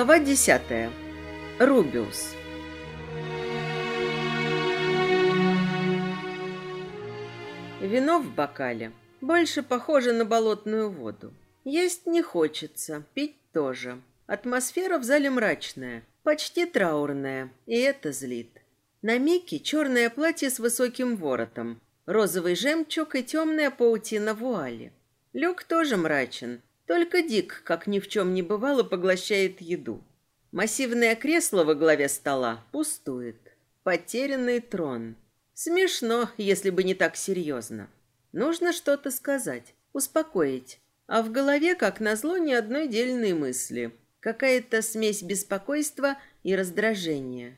Глава десятая. Рубиус. Вино в бокале больше похоже на болотную воду. Есть не хочется, пить тоже. Атмосфера в зале мрачная, почти траурная, и это злит. На Мике черное платье с высоким воротом, розовый жемчуг и темная паутина вуали. Люк тоже мрачен, только Дик, как ни в чем не бывало, поглощает еду. Массивное кресло во главе стола пустует. Потерянный трон. Смешно, если бы не так серьезно. Нужно что-то сказать, успокоить. А в голове, как назло, ни одной дельной мысли. Какая-то смесь беспокойства и раздражения.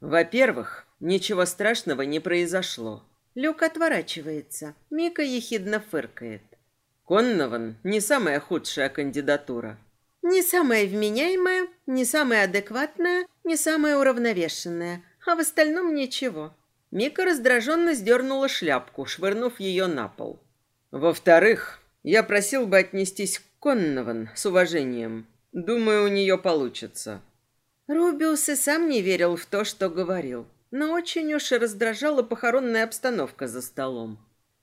Во-первых, ничего страшного не произошло. Люк отворачивается. Мика ехидно фыркает. Коннован не самая худшая кандидатура. Не самая вменяемая, не самая адекватная, не самая уравновешенная, а в остальном ничего. Мика раздраженно сдернула шляпку, швырнув ее на пол. Во-вторых, я просил бы отнестись к Коннован с уважением. Думаю, у нее получится. Рубиус и сам не верил в то, что говорил, но очень уж раздражала похоронная обстановка за столом.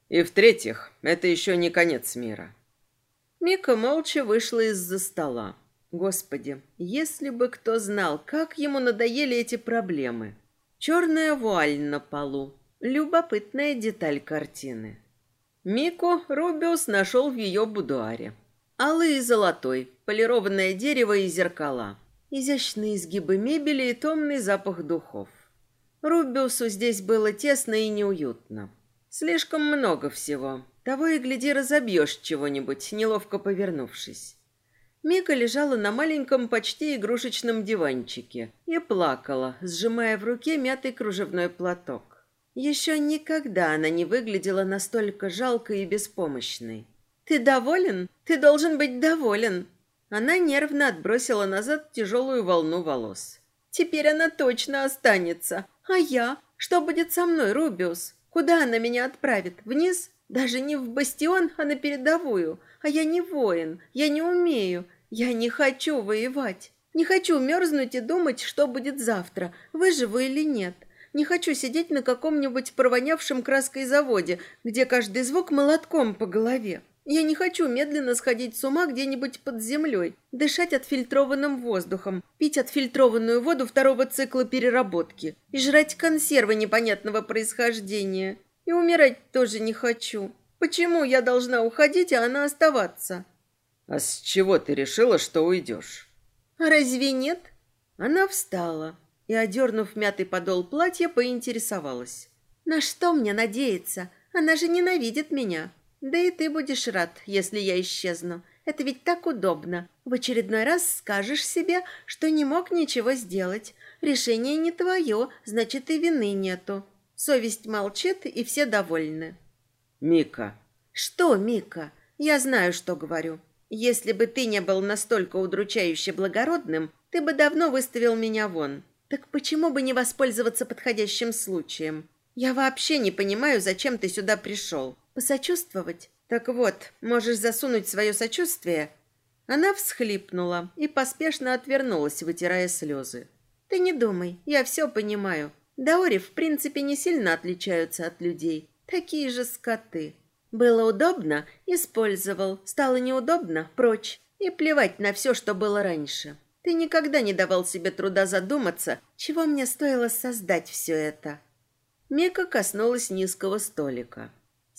И в-третьих, это еще не конец мира. Мика молча вышла из-за стола. Господи, если бы кто знал, как ему надоели эти проблемы. Черная вуаль на полу. Любопытная деталь картины. Мику Рубиус нашел в ее будуаре. Алый и золотой, полированное дерево и зеркала. Изящные изгибы мебели и томный запах духов. Рубиусу здесь было тесно и неуютно. Слишком много всего. Того и гляди, разобьешь чего-нибудь, неловко повернувшись. Мика лежала на маленьком, почти игрушечном диванчике и плакала, сжимая в руке мятый кружевной платок. Еще никогда она не выглядела настолько жалкой и беспомощной. «Ты доволен? Ты должен быть доволен!» Она нервно отбросила назад тяжелую волну волос. «Теперь она точно останется. А я? Что будет со мной, Рубиус? Куда она меня отправит? Вниз? Даже не в бастион, а на передовую. А я не воин, я не умею, я не хочу воевать. Не хочу мерзнуть и думать, что будет завтра, выживу или нет. Не хочу сидеть на каком-нибудь провонявшем краской заводе, где каждый звук молотком по голове. Я не хочу медленно сходить с ума где-нибудь под землей, дышать отфильтрованным воздухом, пить отфильтрованную воду второго цикла переработки и жрать консервы непонятного происхождения. И умирать тоже не хочу. Почему я должна уходить, а она оставаться? А с чего ты решила, что уйдешь? А разве нет? Она встала и, одернув мятый подол платья, поинтересовалась. На что мне надеяться? Она же ненавидит меня. Да и ты будешь рад, если я исчезну. Это ведь так удобно. В очередной раз скажешь себе, что не мог ничего сделать. Решение не твое, значит и вины нету. Совесть молчит, и все довольны. Мика. Что, Мика? Я знаю, что говорю. Если бы ты не был настолько удручающе благородным, ты бы давно выставил меня вон. Так почему бы не воспользоваться подходящим случаем? Я вообще не понимаю, зачем ты сюда пришел. Посочувствовать? Так вот, можешь засунуть свое сочувствие. Она всхлипнула и поспешно отвернулась, вытирая слезы. Ты не думай, я все понимаю. Даори в принципе не сильно отличаются от людей. Такие же скоты. Было удобно – использовал. Стало неудобно – прочь. И плевать на все, что было раньше. Ты никогда не давал себе труда задуматься, чего мне стоило создать все это. Мека коснулась низкого столика.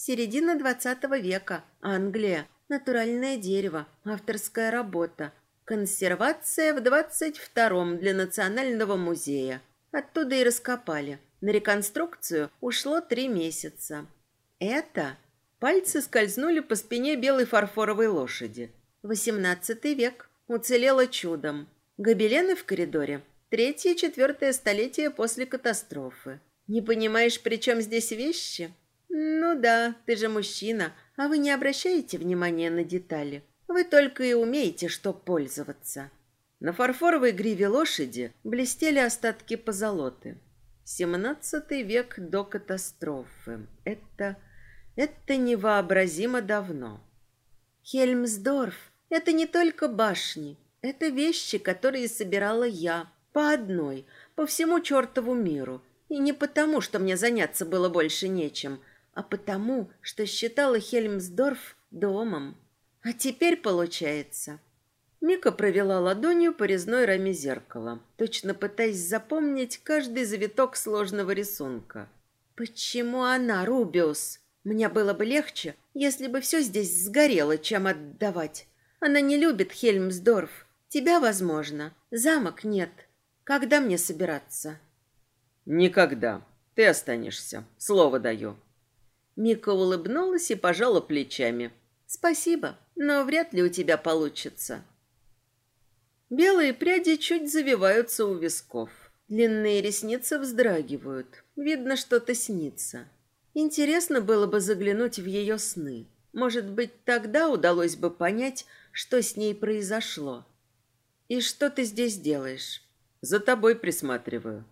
Середина двадцатого века. Англия. Натуральное дерево. Авторская работа. Консервация в двадцать втором для Национального музея. Оттуда и раскопали. На реконструкцию ушло три месяца. Это... Пальцы скользнули по спине белой фарфоровой лошади. Восемнадцатый век. Уцелело чудом. Гобелены в коридоре. Третье-четвертое столетие после катастрофы. Не понимаешь, при чем здесь вещи? «Ну да, ты же мужчина, а вы не обращаете внимания на детали. Вы только и умеете, что пользоваться». На фарфоровой гриве лошади блестели остатки позолоты. Семнадцатый век до катастрофы. Это... это невообразимо давно. Хельмсдорф — это не только башни. Это вещи, которые собирала я, по одной, по всему чертову миру. И не потому, что мне заняться было больше нечем, а потому, что считала Хельмсдорф домом. А теперь получается... Мика провела ладонью по резной раме зеркала, точно пытаясь запомнить каждый завиток сложного рисунка. «Почему она, Рубиус? Мне было бы легче, если бы все здесь сгорело, чем отдавать. Она не любит Хельмсдорф. Тебя, возможно. Замок нет. Когда мне собираться?» «Никогда. Ты останешься. Слово даю». Мика улыбнулась и пожала плечами. «Спасибо, но вряд ли у тебя получится». Белые пряди чуть завиваются у висков. Длинные ресницы вздрагивают. Видно, что-то снится. Интересно было бы заглянуть в ее сны. Может быть, тогда удалось бы понять, что с ней произошло. «И что ты здесь делаешь?» «За тобой присматриваю».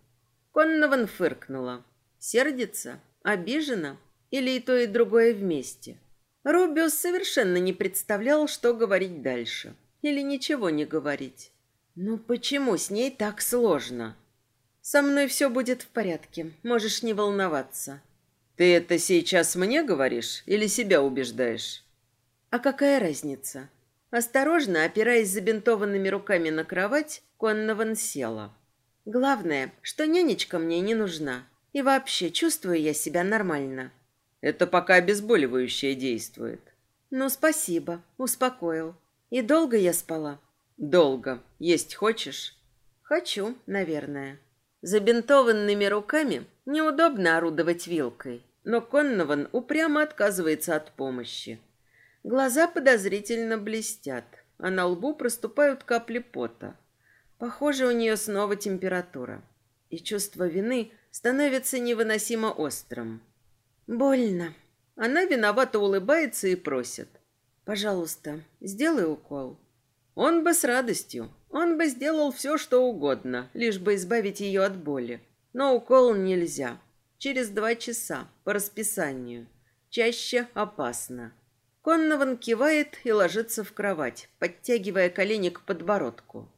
Коннован фыркнула. Сердится? Обижена? Или и то, и другое вместе? Рубиус совершенно не представлял, что говорить дальше. Или ничего не говорить. Ну почему с ней так сложно? Со мной все будет в порядке. Можешь не волноваться. Ты это сейчас мне говоришь или себя убеждаешь? А какая разница? Осторожно, опираясь забинтованными руками на кровать, Коннован села. Главное, что нянечка мне не нужна. И вообще, чувствую я себя нормально. Это пока обезболивающее действует. Ну, спасибо, успокоил. И долго я спала? Долго. Есть хочешь? Хочу, наверное. Забинтованными руками неудобно орудовать вилкой, но Коннован упрямо отказывается от помощи. Глаза подозрительно блестят, а на лбу проступают капли пота. Похоже, у нее снова температура. И чувство вины становится невыносимо острым. Больно. Она виновато улыбается и просит. Пожалуйста, сделай укол. Он бы с радостью. Он бы сделал все, что угодно, лишь бы избавить ее от боли. Но укол нельзя. Через два часа, по расписанию. Чаще опасно. Коннован кивает и ложится в кровать, подтягивая колени к подбородку.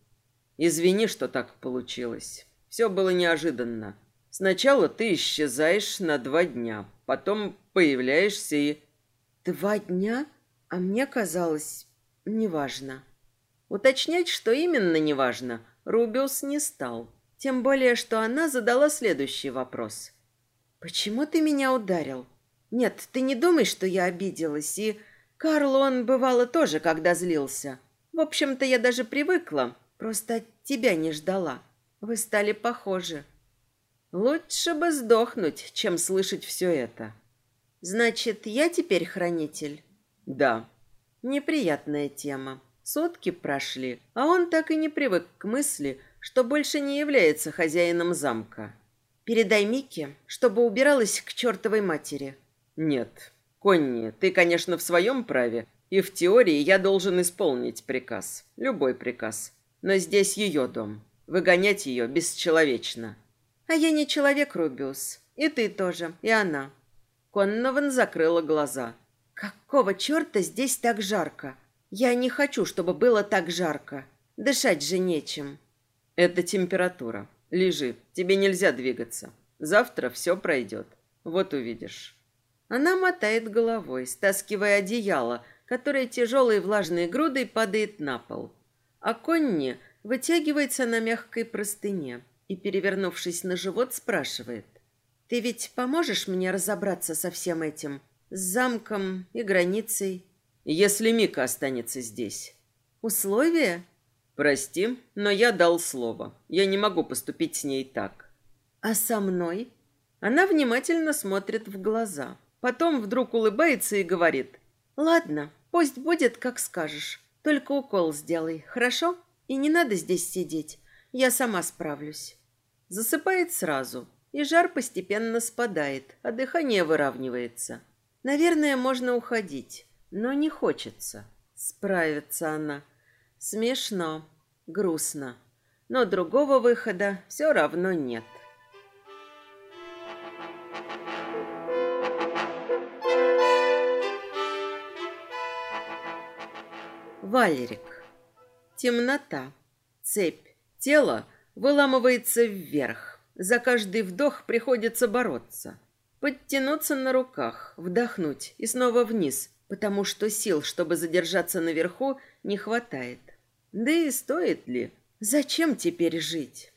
Извини, что так получилось. Все было неожиданно. Сначала ты исчезаешь на два дня, потом появляешься и... Два дня? А мне казалось, неважно. Уточнять, что именно неважно, Рубиус не стал. Тем более, что она задала следующий вопрос. «Почему ты меня ударил?» «Нет, ты не думай, что я обиделась, и...» Карл, он бывало тоже, когда злился. В общем-то, я даже привыкла, Просто тебя не ждала. Вы стали похожи. Лучше бы сдохнуть, чем слышать все это. Значит, я теперь хранитель? Да. Неприятная тема. Сутки прошли, а он так и не привык к мысли, что больше не является хозяином замка. Передай Мике, чтобы убиралась к чертовой матери. Нет. Конни, ты, конечно, в своем праве, и в теории я должен исполнить приказ. Любой приказ. Но здесь ее дом. Выгонять ее бесчеловечно. А я не человек, Рубиус. И ты тоже, и она. Коннован закрыла глаза. Какого черта здесь так жарко? Я не хочу, чтобы было так жарко. Дышать же нечем. Это температура. Лежи, тебе нельзя двигаться. Завтра все пройдет. Вот увидишь. Она мотает головой, стаскивая одеяло, которое тяжелой влажной грудой падает на пол а Конни вытягивается на мягкой простыне и, перевернувшись на живот, спрашивает. «Ты ведь поможешь мне разобраться со всем этим? С замком и границей?» «Если Мика останется здесь». «Условия?» «Прости, но я дал слово. Я не могу поступить с ней так». «А со мной?» Она внимательно смотрит в глаза. Потом вдруг улыбается и говорит. «Ладно, пусть будет, как скажешь. Только укол сделай, хорошо? И не надо здесь сидеть. Я сама справлюсь. Засыпает сразу, и жар постепенно спадает, а дыхание выравнивается. Наверное, можно уходить, но не хочется. Справится она. Смешно, грустно. Но другого выхода все равно нет. Валерик. Темнота. Цепь. Тело выламывается вверх. За каждый вдох приходится бороться. Подтянуться на руках, вдохнуть и снова вниз, потому что сил, чтобы задержаться наверху, не хватает. Да и стоит ли? Зачем теперь жить?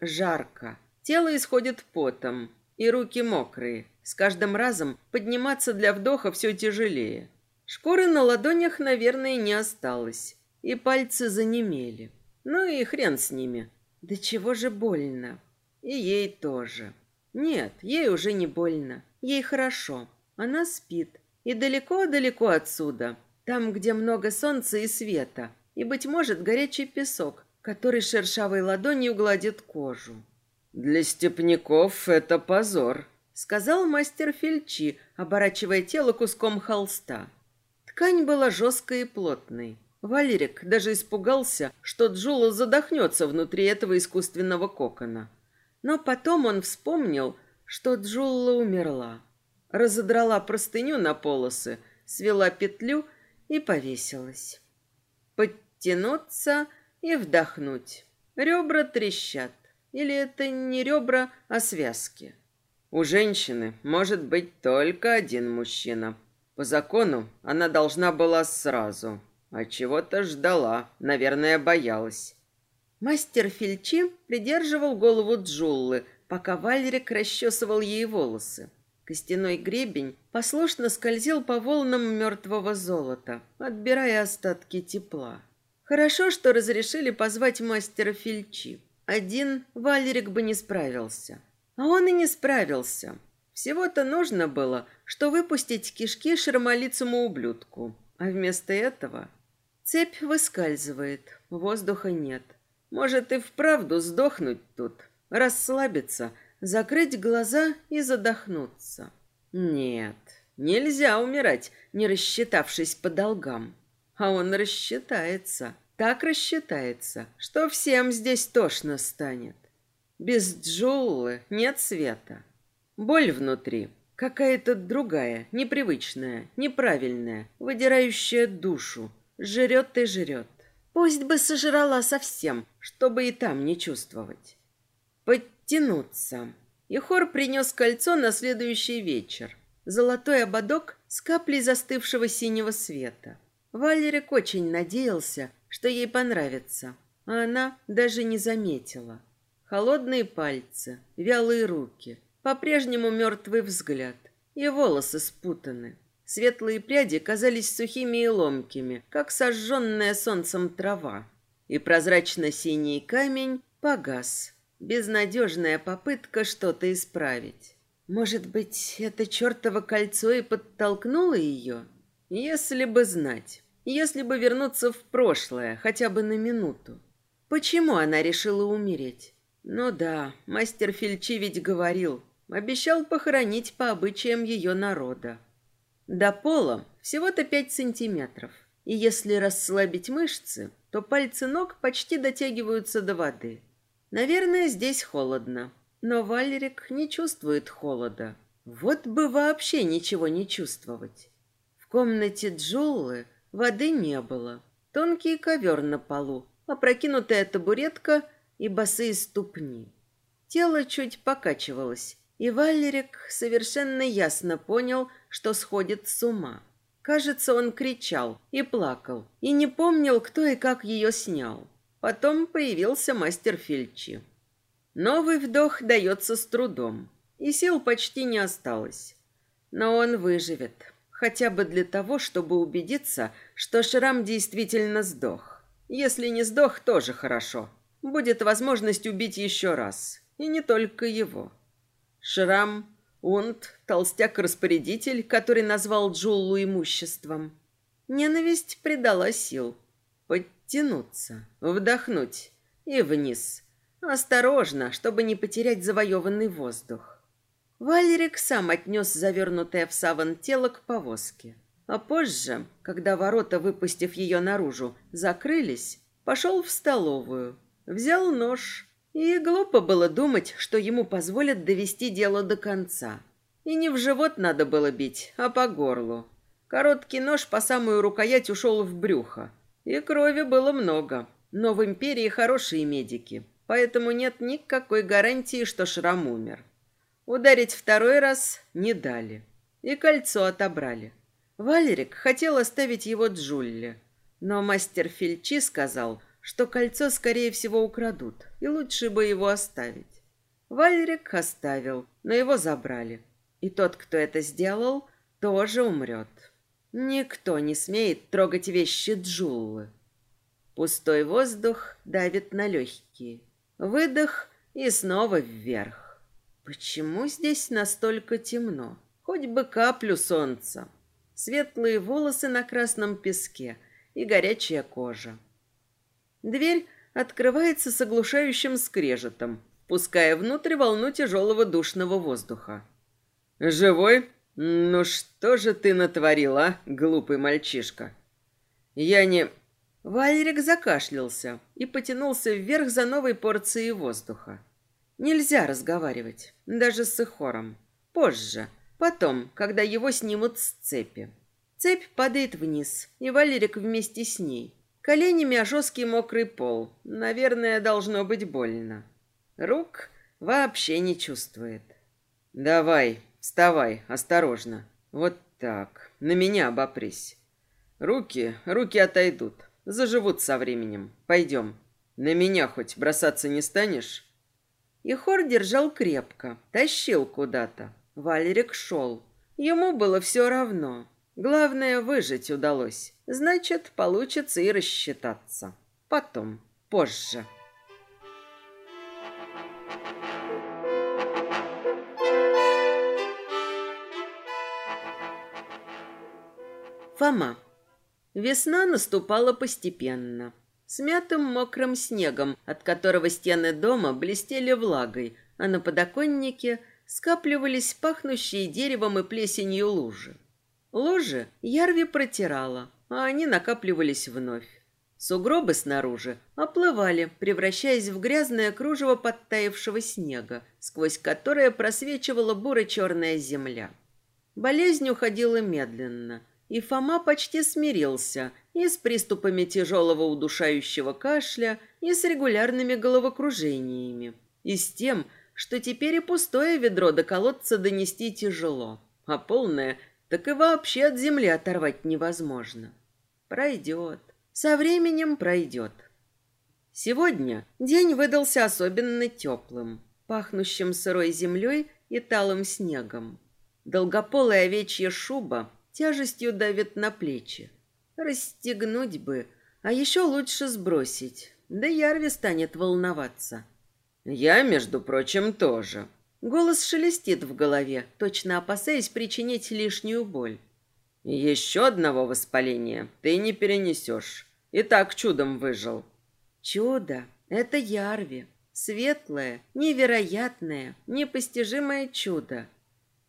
Жарко. Тело исходит потом, и руки мокрые. С каждым разом подниматься для вдоха все тяжелее. Шкуры на ладонях, наверное, не осталось, и пальцы занемели. Ну и хрен с ними. Да чего же больно. И ей тоже. Нет, ей уже не больно. Ей хорошо. Она спит. И далеко-далеко отсюда. Там, где много солнца и света. И, быть может, горячий песок, который шершавой ладонью гладит кожу. «Для степняков это позор», — сказал мастер Фельчи, оборачивая тело куском холста. Ткань была жесткой и плотной. Валерик даже испугался, что Джула задохнется внутри этого искусственного кокона. Но потом он вспомнил, что Джулла умерла. Разодрала простыню на полосы, свела петлю и повесилась. Подтянуться и вдохнуть. Ребра трещат. Или это не ребра, а связки. У женщины может быть только один мужчина. По закону она должна была сразу. А чего-то ждала, наверное, боялась. Мастер Фильчи придерживал голову Джуллы, пока Валерик расчесывал ей волосы. Костяной гребень послушно скользил по волнам мертвого золота, отбирая остатки тепла. Хорошо, что разрешили позвать мастера Фильчи. Один Валерик бы не справился. А он и не справился. Всего-то нужно было, что выпустить кишки шермолицому ублюдку. А вместо этого Цепь выскальзывает, воздуха нет. Может и вправду сдохнуть тут, расслабиться, закрыть глаза и задохнуться. Нет, нельзя умирать, не рассчитавшись по долгам. А он рассчитается, так рассчитается, что всем здесь тошно станет. Без Джоулы нет света. Боль внутри, какая-то другая, непривычная, неправильная, выдирающая душу, Жрет и жрет. Пусть бы сожрала совсем, чтобы и там не чувствовать. Подтянуться. И хор принес кольцо на следующий вечер. Золотой ободок с каплей застывшего синего света. Валерик очень надеялся, что ей понравится, а она даже не заметила. Холодные пальцы, вялые руки, по-прежнему мертвый взгляд и волосы спутаны. Светлые пряди казались сухими и ломкими, как сожженная солнцем трава. И прозрачно-синий камень погас. Безнадежная попытка что-то исправить. Может быть, это чертово кольцо и подтолкнуло ее? Если бы знать. Если бы вернуться в прошлое, хотя бы на минуту. Почему она решила умереть? Ну да, мастер Фильчи ведь говорил. Обещал похоронить по обычаям ее народа. До пола всего-то пять сантиметров. И если расслабить мышцы, то пальцы ног почти дотягиваются до воды. Наверное, здесь холодно. Но Валерик не чувствует холода. Вот бы вообще ничего не чувствовать. В комнате Джуллы воды не было. Тонкий ковер на полу, опрокинутая табуретка и босые ступни. Тело чуть покачивалось, и Валерик совершенно ясно понял, что сходит с ума. Кажется, он кричал и плакал, и не помнил, кто и как ее снял. Потом появился мастер Фильчи. Новый вдох дается с трудом, и сил почти не осталось. Но он выживет, хотя бы для того, чтобы убедиться, что Шрам действительно сдох. Если не сдох, тоже хорошо. Будет возможность убить еще раз, и не только его. Шрам Унт, толстяк-распорядитель, который назвал Джулу имуществом. Ненависть придала сил. Подтянуться, вдохнуть и вниз. Осторожно, чтобы не потерять завоеванный воздух. Валерик сам отнес завернутое в саван тело к повозке. А позже, когда ворота, выпустив ее наружу, закрылись, пошел в столовую, взял нож и глупо было думать, что ему позволят довести дело до конца. И не в живот надо было бить, а по горлу. Короткий нож по самую рукоять ушел в брюхо. И крови было много. Но в империи хорошие медики, поэтому нет никакой гарантии, что шрам умер. Ударить второй раз не дали. И кольцо отобрали. Валерик хотел оставить его Джулле, но мастер Фельчи сказал, что кольцо, скорее всего, украдут, и лучше бы его оставить. Валерик оставил, но его забрали. И тот, кто это сделал, тоже умрет. Никто не смеет трогать вещи Джуллы. Пустой воздух давит на легкие. Выдох и снова вверх. Почему здесь настолько темно? Хоть бы каплю солнца. Светлые волосы на красном песке и горячая кожа. Дверь открывается с оглушающим скрежетом, пуская внутрь волну тяжелого душного воздуха. «Живой? Ну что же ты натворил, а, глупый мальчишка?» «Я не...» Валерик закашлялся и потянулся вверх за новой порцией воздуха. Нельзя разговаривать, даже с Ихором. Позже, потом, когда его снимут с цепи. Цепь падает вниз, и Валерик вместе с ней. Коленями о жесткий мокрый пол. Наверное, должно быть больно. Рук вообще не чувствует. «Давай, вставай, осторожно. Вот так, на меня обопрись. Руки, руки отойдут, заживут со временем. Пойдем. На меня хоть бросаться не станешь?» И хор держал крепко, тащил куда-то. Валерик шел. Ему было все равно. Главное, выжить удалось. Значит, получится и рассчитаться. Потом, позже. Фома. Весна наступала постепенно. С мятым мокрым снегом, от которого стены дома блестели влагой, а на подоконнике скапливались пахнущие деревом и плесенью лужи. Лужи Ярви протирала, а они накапливались вновь. Сугробы снаружи оплывали, превращаясь в грязное кружево подтаявшего снега, сквозь которое просвечивала буро-черная земля. Болезнь уходила медленно, и Фома почти смирился и с приступами тяжелого удушающего кашля, и с регулярными головокружениями, и с тем, что теперь и пустое ведро до колодца донести тяжело, а полное так и вообще от земли оторвать невозможно. Пройдет. Со временем пройдет. Сегодня день выдался особенно теплым, пахнущим сырой землей и талым снегом. Долгополая овечья шуба тяжестью давит на плечи. Расстегнуть бы, а еще лучше сбросить. Да Ярви станет волноваться. Я, между прочим, тоже. Голос шелестит в голове, точно опасаясь причинить лишнюю боль. Еще одного воспаления ты не перенесешь. И так чудом выжил. Чудо — это Ярви. Светлое, невероятное, непостижимое чудо.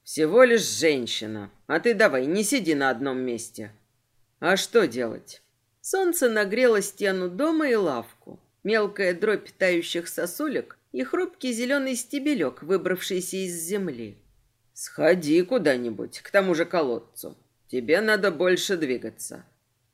Всего лишь женщина. А ты давай, не сиди на одном месте. А что делать? Солнце нагрело стену дома и лавку. Мелкая дробь тающих сосулек и хрупкий зеленый стебелек, выбравшийся из земли. «Сходи куда-нибудь, к тому же колодцу. Тебе надо больше двигаться».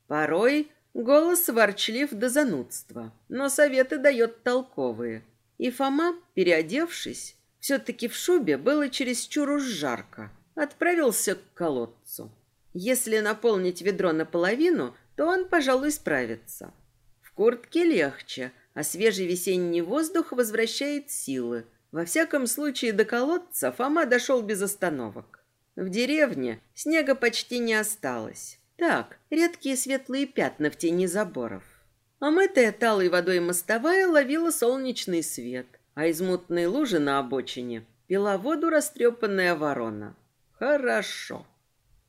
Порой голос ворчлив до занудства, но советы дает толковые. И Фома, переодевшись, все-таки в шубе было чересчур уж жарко, отправился к колодцу. Если наполнить ведро наполовину, то он, пожалуй, справится. В куртке легче – а свежий весенний воздух возвращает силы. Во всяком случае, до колодца Фома дошел без остановок. В деревне снега почти не осталось. Так, редкие светлые пятна в тени заборов. Омытая талой водой мостовая ловила солнечный свет, а из мутной лужи на обочине пила воду растрепанная ворона. Хорошо.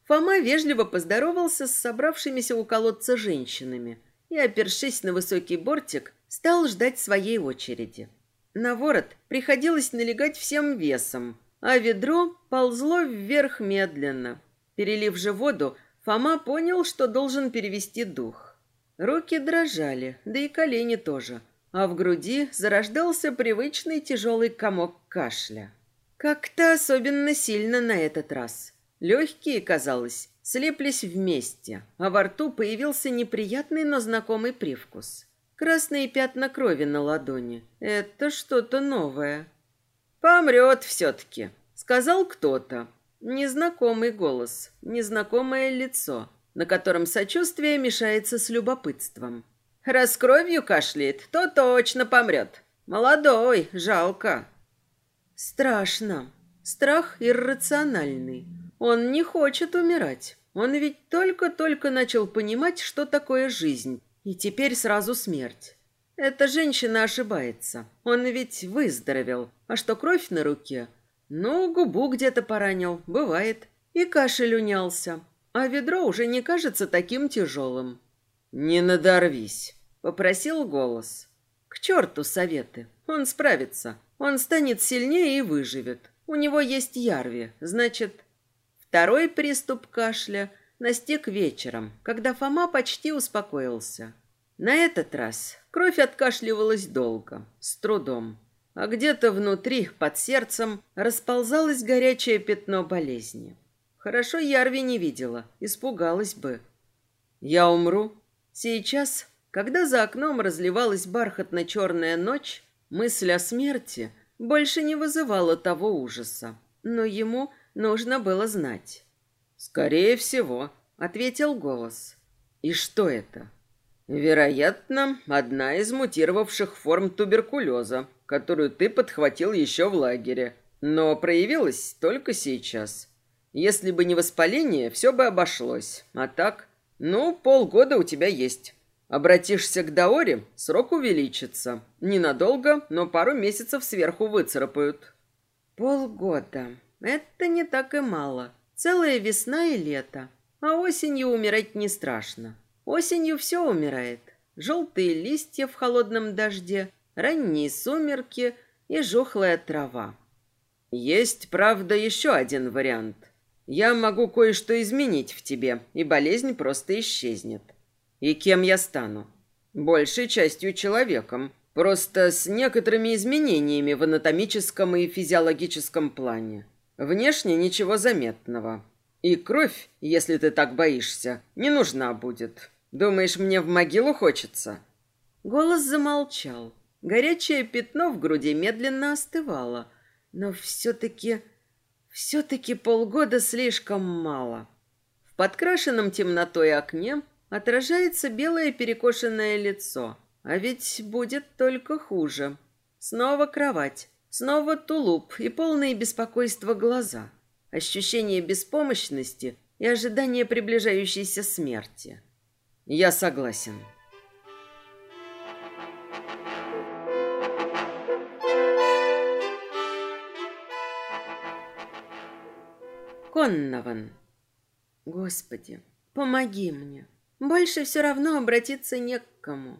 Фома вежливо поздоровался с собравшимися у колодца женщинами и, опершись на высокий бортик, стал ждать своей очереди. На ворот приходилось налегать всем весом, а ведро ползло вверх медленно. Перелив же воду, Фома понял, что должен перевести дух. Руки дрожали, да и колени тоже, а в груди зарождался привычный тяжелый комок кашля. Как-то особенно сильно на этот раз. Легкие, казалось, слеплись вместе, а во рту появился неприятный, но знакомый привкус. Красные пятна крови на ладони. Это что-то новое. «Помрет все-таки», — сказал кто-то. Незнакомый голос, незнакомое лицо, на котором сочувствие мешается с любопытством. «Раз кровью кашляет, то точно помрет. Молодой, жалко». Страшно. Страх иррациональный. Он не хочет умирать. Он ведь только-только начал понимать, что такое жизнь, и теперь сразу смерть. Эта женщина ошибается. Он ведь выздоровел. А что кровь на руке? Ну, губу где-то поранил. Бывает. И кашель унялся. А ведро уже не кажется таким тяжелым. «Не надорвись», — попросил голос. «К черту советы. Он справится. Он станет сильнее и выживет. У него есть ярви. Значит, второй приступ кашля настиг вечером, когда Фома почти успокоился. На этот раз кровь откашливалась долго, с трудом, а где-то внутри, под сердцем, расползалось горячее пятно болезни. Хорошо Ярви не видела, испугалась бы. Я умру. Сейчас, когда за окном разливалась бархатно-черная ночь, мысль о смерти больше не вызывала того ужаса. Но ему нужно было знать. «Скорее всего», — ответил голос. «И что это?» Вероятно, одна из мутировавших форм туберкулеза, которую ты подхватил еще в лагере, но проявилась только сейчас. Если бы не воспаление, все бы обошлось. А так, ну, полгода у тебя есть. Обратишься к Даоре, срок увеличится. Ненадолго, но пару месяцев сверху выцарапают. Полгода. Это не так и мало. Целая весна и лето. А осенью умирать не страшно. Осенью все умирает. Желтые листья в холодном дожде, ранние сумерки и жухлая трава. Есть, правда, еще один вариант. Я могу кое-что изменить в тебе, и болезнь просто исчезнет. И кем я стану? Большей частью человеком, просто с некоторыми изменениями в анатомическом и физиологическом плане. Внешне ничего заметного. И кровь, если ты так боишься, не нужна будет. Думаешь, мне в могилу хочется?» Голос замолчал. Горячее пятно в груди медленно остывало. Но все-таки... Все-таки полгода слишком мало. В подкрашенном темнотой окне отражается белое перекошенное лицо. А ведь будет только хуже. Снова кровать, снова тулуп и полные беспокойства глаза. Ощущение беспомощности и ожидание приближающейся смерти. Я согласен. Коннован. Господи, помоги мне. Больше все равно обратиться не к кому.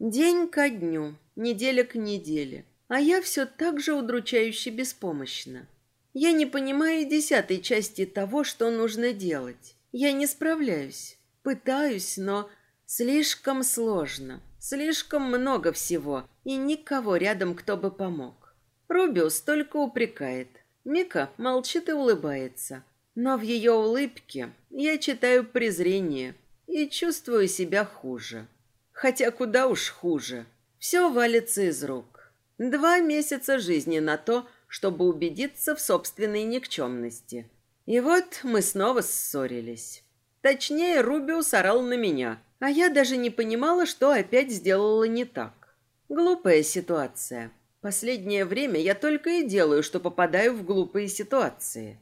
День ко дню, неделя к неделе, а я все так же удручающе беспомощна. Я не понимаю десятой части того, что нужно делать. Я не справляюсь. Пытаюсь, но слишком сложно. Слишком много всего, и никого рядом, кто бы помог. Рубиус только упрекает. Мика молчит и улыбается. Но в ее улыбке я читаю презрение и чувствую себя хуже. Хотя куда уж хуже. Все валится из рук. Два месяца жизни на то, чтобы убедиться в собственной никчемности. И вот мы снова ссорились. Точнее, Рубиус орал на меня, а я даже не понимала, что опять сделала не так. Глупая ситуация. Последнее время я только и делаю, что попадаю в глупые ситуации.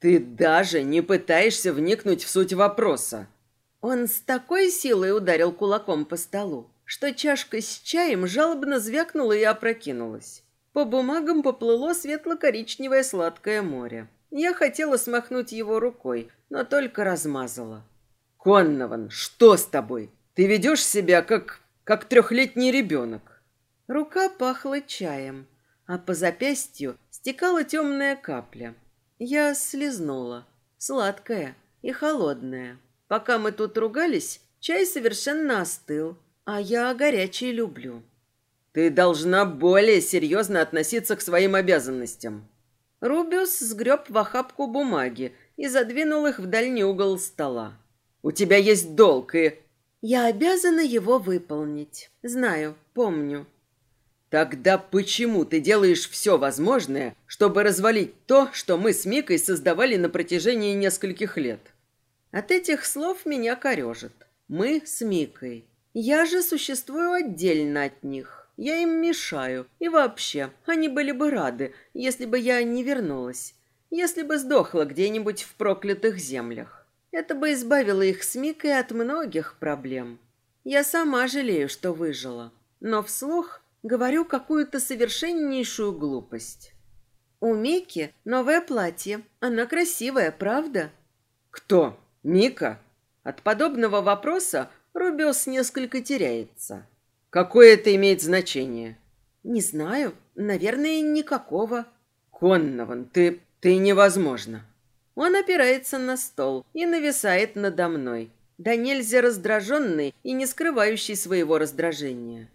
Ты даже не пытаешься вникнуть в суть вопроса. Он с такой силой ударил кулаком по столу, что чашка с чаем жалобно звякнула и опрокинулась. По бумагам поплыло светло-коричневое сладкое море. Я хотела смахнуть его рукой, но только размазала. «Коннован, что с тобой? Ты ведешь себя как... как трехлетний ребенок». Рука пахла чаем, а по запястью стекала темная капля. Я слезнула. Сладкая и холодная. Пока мы тут ругались, чай совершенно остыл, а я горячий люблю. Ты должна более серьезно относиться к своим обязанностям. Рубиус сгреб в охапку бумаги и задвинул их в дальний угол стола. «У тебя есть долг, и...» Я обязана его выполнить. Знаю, помню. Тогда почему ты делаешь все возможное, чтобы развалить то, что мы с Микой создавали на протяжении нескольких лет? От этих слов меня корежит. Мы с Микой. Я же существую отдельно от них. Я им мешаю. И вообще, они были бы рады, если бы я не вернулась. Если бы сдохла где-нибудь в проклятых землях. Это бы избавило их с Микой от многих проблем. Я сама жалею, что выжила. Но вслух Говорю какую-то совершеннейшую глупость. У Мики новое платье. Она красивая, правда? Кто? Мика? От подобного вопроса Рубиос несколько теряется. Какое это имеет значение? Не знаю. Наверное, никакого. Коннован, ты... ты невозможно. Он опирается на стол и нависает надо мной. Да нельзя раздраженный и не скрывающий своего раздражения.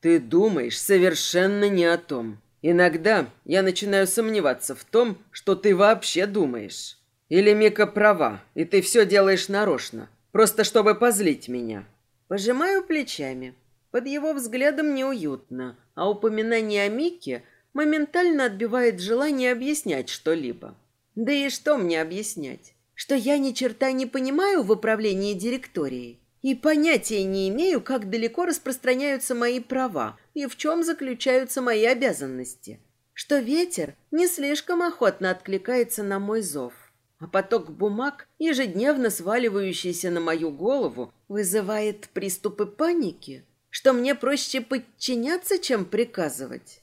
Ты думаешь совершенно не о том. Иногда я начинаю сомневаться в том, что ты вообще думаешь. Или Мика права, и ты все делаешь нарочно, просто чтобы позлить меня. Пожимаю плечами. Под его взглядом неуютно, а упоминание о Мике моментально отбивает желание объяснять что-либо. Да и что мне объяснять? Что я ни черта не понимаю в управлении директорией? И понятия не имею, как далеко распространяются мои права и в чем заключаются мои обязанности. Что ветер не слишком охотно откликается на мой зов. А поток бумаг, ежедневно сваливающийся на мою голову, вызывает приступы паники, что мне проще подчиняться, чем приказывать.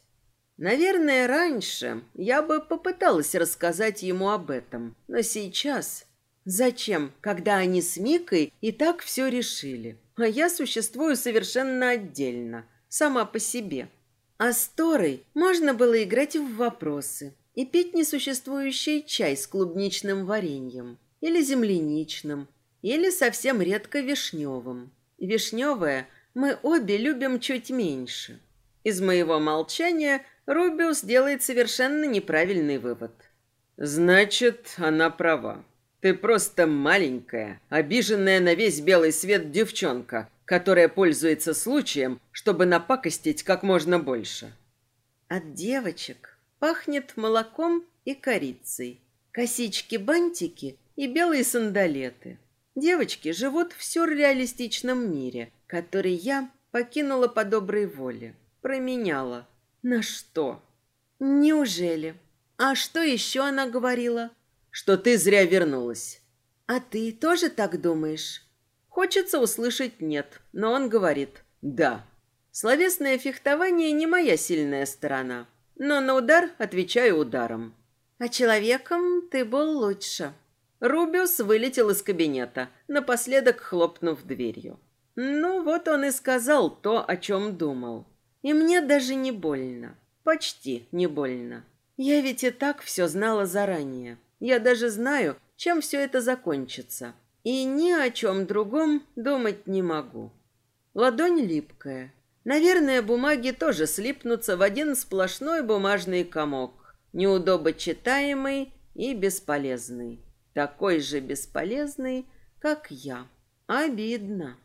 Наверное, раньше я бы попыталась рассказать ему об этом, но сейчас Зачем, когда они с Микой и так все решили? А я существую совершенно отдельно, сама по себе. А с Торой можно было играть в вопросы и пить несуществующий чай с клубничным вареньем или земляничным, или совсем редко вишневым. Вишневое мы обе любим чуть меньше. Из моего молчания Рубиус делает совершенно неправильный вывод. Значит, она права. Ты просто маленькая, обиженная на весь белый свет девчонка, которая пользуется случаем, чтобы напакостить как можно больше. От девочек пахнет молоком и корицей. Косички-бантики и белые сандалеты. Девочки живут в сюрреалистичном мире, который я покинула по доброй воле. Променяла. На что? Неужели? А что еще она говорила? что ты зря вернулась. А ты тоже так думаешь? Хочется услышать «нет», но он говорит «да». Словесное фехтование не моя сильная сторона, но на удар отвечаю ударом. А человеком ты был лучше. Рубиус вылетел из кабинета, напоследок хлопнув дверью. Ну, вот он и сказал то, о чем думал. И мне даже не больно. Почти не больно. Я ведь и так все знала заранее. Я даже знаю, чем все это закончится. И ни о чем другом думать не могу. Ладонь липкая. Наверное, бумаги тоже слипнутся в один сплошной бумажный комок. Неудобо читаемый и бесполезный. Такой же бесполезный, как я. Обидно.